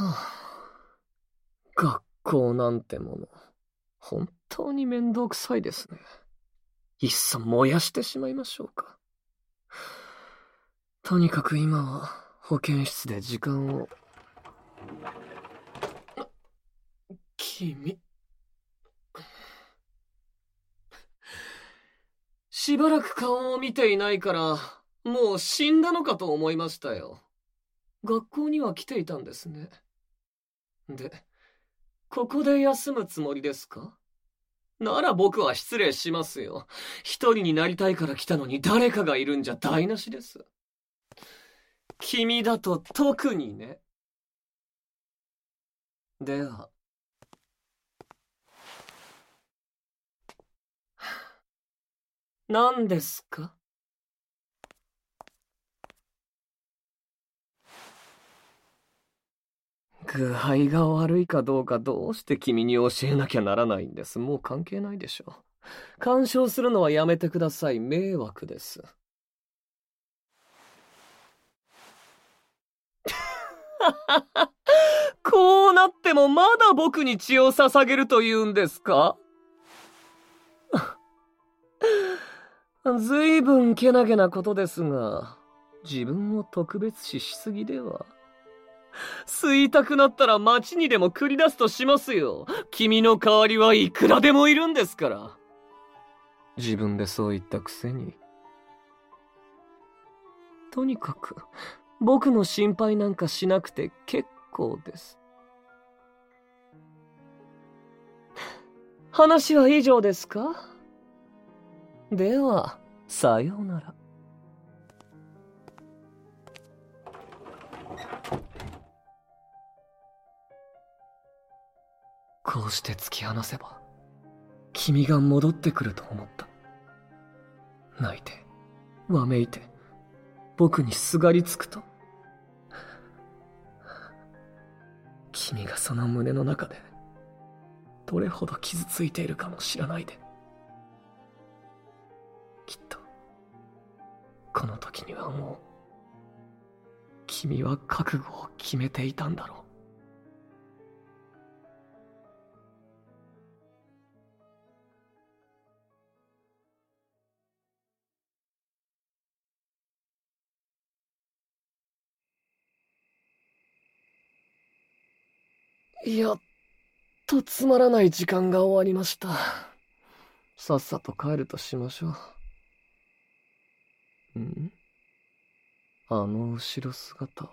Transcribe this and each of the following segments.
はあ、学校なんてもの、本当に面倒くさいですね。いっそ燃やしてしまいましょうか。とにかく今は保健室で時間を。君。しばらく顔を見ていないから、もう死んだのかと思いましたよ。学校には来ていたんですね。で、ここで休むつもりですか？なら僕は失礼しますよ。一人になりたいから来たのに誰かがいるんじゃ台無しです。君だと特にね。では。何ですか？具合が悪いかどうかどうして君に教えなきゃならないんです。もう関係ないでしょ。干渉するのはやめてください。迷惑です。こうなってもまだ僕に血を捧げると言うんですか？ずいぶんけなげなことですが、自分を特別視しすぎでは。吸いたくなったら街にでも繰り出すとしますよ。君の代わりはいくらでもいるんですから。自分でそう言ったくせに。とにかく、僕の心配なんかしなくて結構です。話は以上ですか？では、さようなら。うして突き放せば、君が戻ってくると思った。泣いて、わめいて、僕にすがりつくと。君がその胸の中で、どれほど傷ついているかも知らないで。きっと、この時にはもう、君は覚悟を決めていたんだろう。やっとつまらない時間が終わりました。さっさと帰るとしましょう。ん？あの後ろ姿は、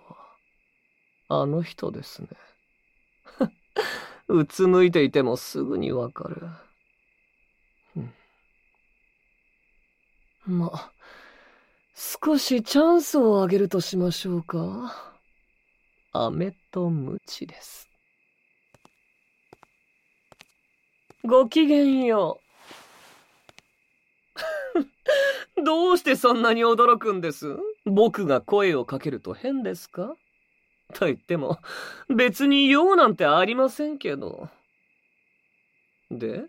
あの人ですね。うつむいていてもすぐにわかる。ま、少しチャンスをあげるとしましょうか。飴とムチです。ごきげんよう。どうしてそんなに驚くんです？僕が声をかけると変ですか？と言っても、別に用なんてありませんけど。で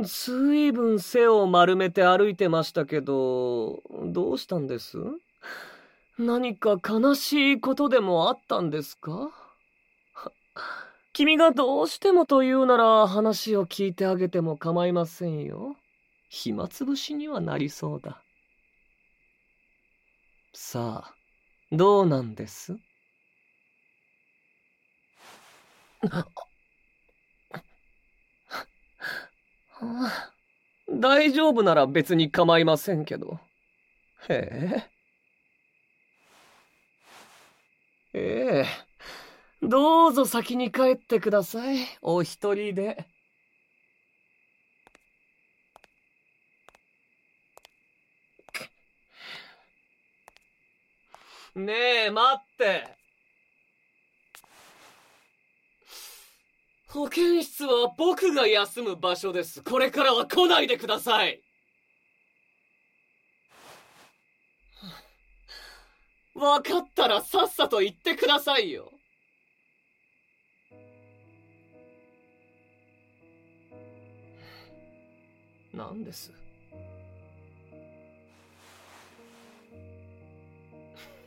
ずいぶん背を丸めて歩いてましたけど、どうしたんです？何か悲しいことでもあったんですか？君がどうしてもと言うなら話を聞いてあげても構いませんよ。暇つぶしにはなりそうだ。さあ、どうなんです？大丈夫なら別に構いませんけど。へえ。ええ。どうぞ先に帰ってください。お一人で。ねえ、待って。保健室は僕が休む場所です。これからは来ないでください。分かったらさっさと言ってくださいよ。何です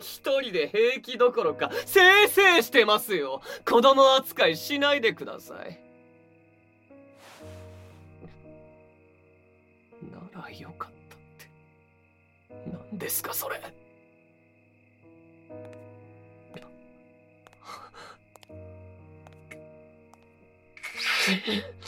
一人で平気どころか、せいせいしてますよ。子供扱いしないでください。ならよかったって。何ですか、それ。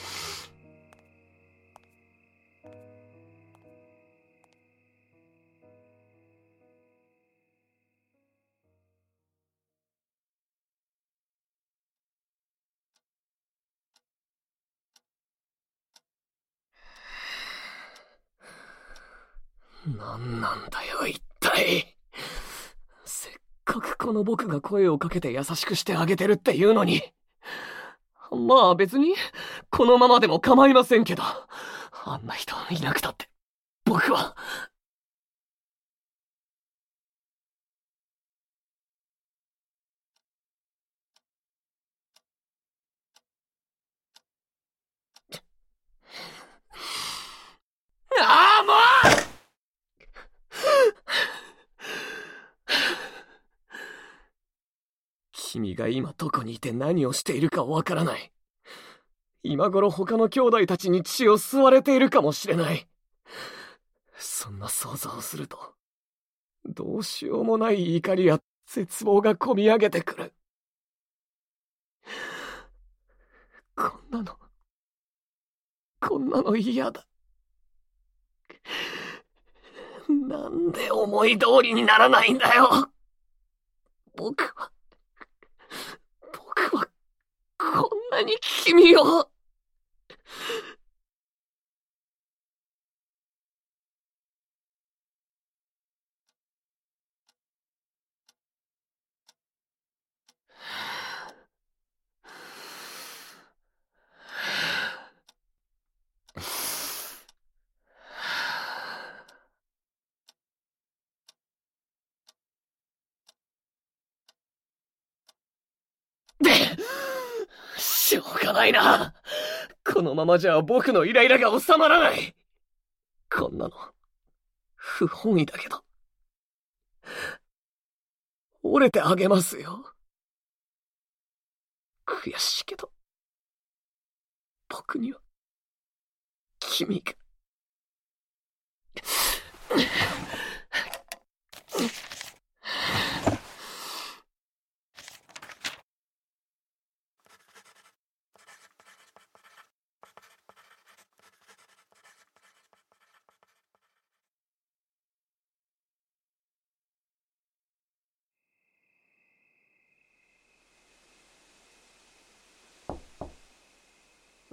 何なんだよ、一体。せっかくこの僕が声をかけて優しくしてあげてるっていうのに。まあ別に、このままでも構いませんけど。あんな人いなくたって、僕は。ああ、もうが今どこにいて何をしているかわからない。今頃他の兄弟たちに血を吸われているかもしれない。そんな想像をすると、どうしようもない怒りや絶望がこみ上げてくる。こんなの、こんなの嫌だ。なんで思い通りにならないんだよ。僕は、こんなに君を。しょうがないな。このままじゃ僕のイライラが収まらない。こんなの、不本意だけど。折れてあげますよ。悔しいけど、僕には、君が。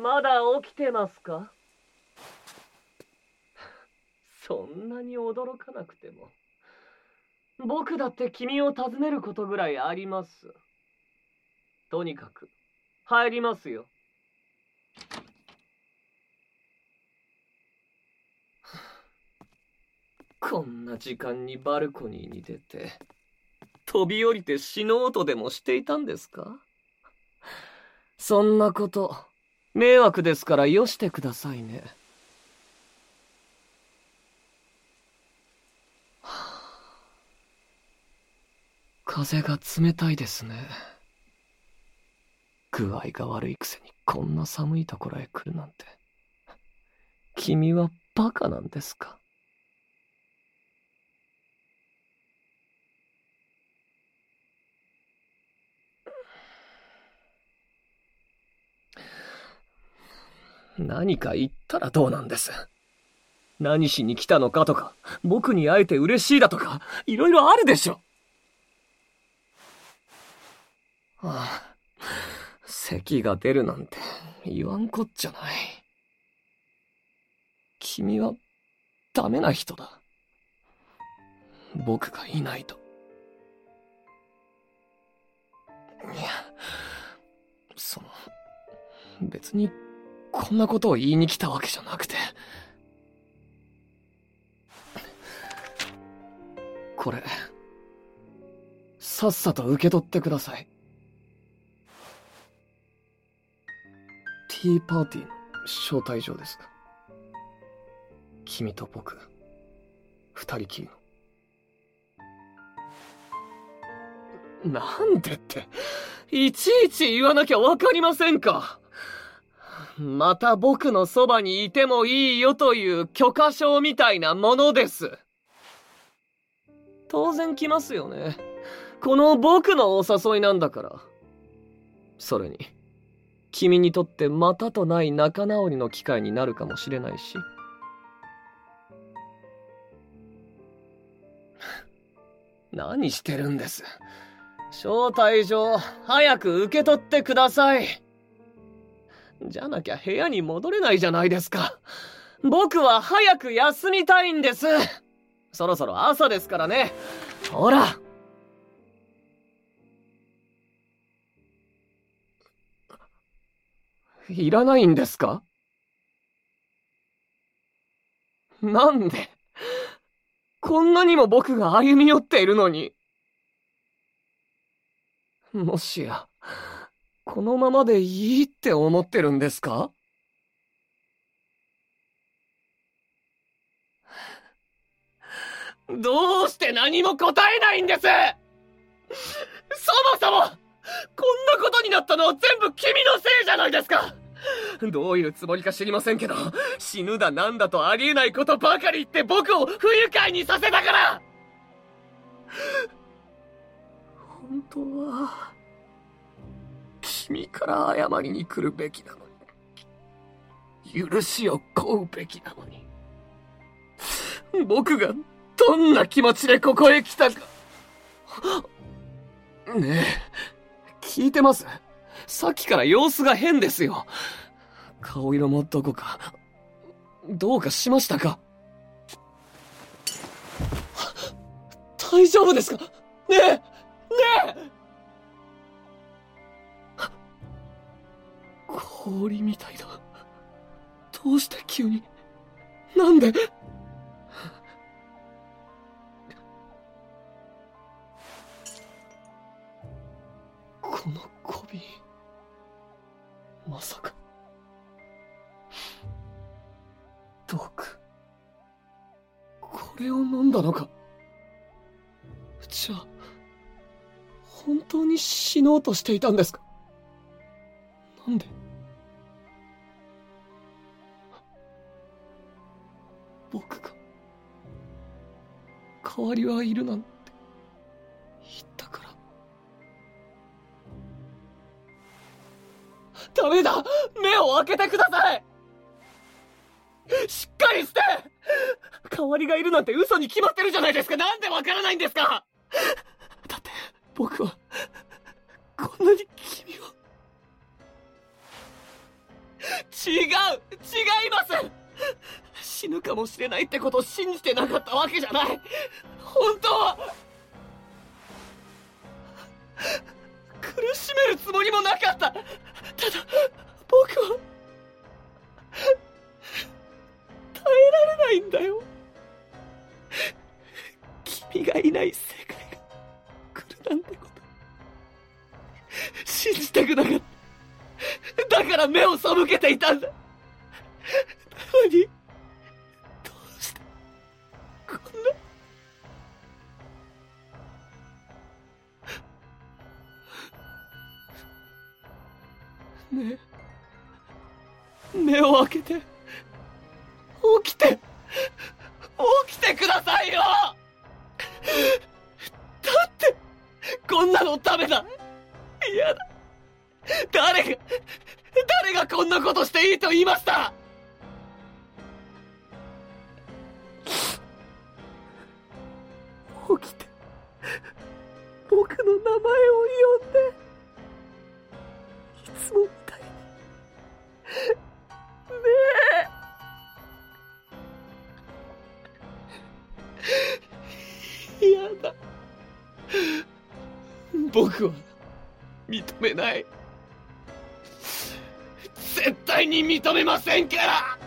まだ起きてますか？そんなに驚かなくても。僕だって君を訪ねることぐらいあります。とにかく、入りますよ。こんな時間にバルコニーに出て、飛び降りて死のうとでもしていたんですか？そんなこと、迷惑ですからよしてくださいね。風が冷たいですね。具合が悪いくせにこんな寒いところへ来るなんて。君はバカなんですか？何か言ったらどうなんです。何しに来たのかとか、僕に会えて嬉しいだとか、いろいろあるでしょ。ああ、咳が出るなんて言わんこっちゃない。君はダメな人だ。僕がいないと。いや、その、別にこんなことを言いに来たわけじゃなくて。これ、さっさと受け取ってください。ティーパーティーの招待状です。君と僕、二人きりの。なんでって、いちいち言わなきゃわかりませんか。また僕のそばにいてもいいよという許可証みたいなものです。当然来ますよね。この僕のお誘いなんだから。それに、君にとってまたとない仲直りの機会になるかもしれないし。何してるんです。招待状、早く受け取ってください。じゃなきゃ部屋に戻れないじゃないですか。僕は早く休みたいんです。そろそろ朝ですからね。ほら。いらないんですか？なんで？こんなにも僕が歩み寄っているのに。もしや、このままでいいって思ってるんですか？どうして何も答えないんです？そもそも、こんなことになったのは全部君のせいじゃないですか！どういうつもりか知りませんけど、死ぬだなんだとありえないことばかり言って僕を不愉快にさせたから！本当は、君から謝りに来るべきなのに。許しを請うべきなのに。僕がどんな気持ちでここへ来たか。ねえ、聞いてます？さっきから様子が変ですよ。顔色もどこか、どうかしましたか？大丈夫ですか？ねえねえ氷みたいだ。どうして急に？なんで？この小瓶、まさか。毒。これを飲んだのか。じゃあ、本当に死のうとしていたんですか？代わりはいるなんて言ったから。ダメだ目を開けてください。しっかりして。代わりがいるなんて嘘に決まってるじゃないですか。なんでわからないんですか。だって、僕は、こんなに君を。違う違います。死ぬかもしれないってことを信じてなかったわけじゃない。本当は苦しめるつもりもなかった。ただ僕は耐えられないんだよ。君がいない世界が来るなんてこと。信じたくなかった。だから目を背けていたんだ。なのにねえ目を開けて起きて起きてくださいよ。だってこんなのダメだ。嫌だ。誰が誰がこんなことしていいと言いました。絶対に認めませんから。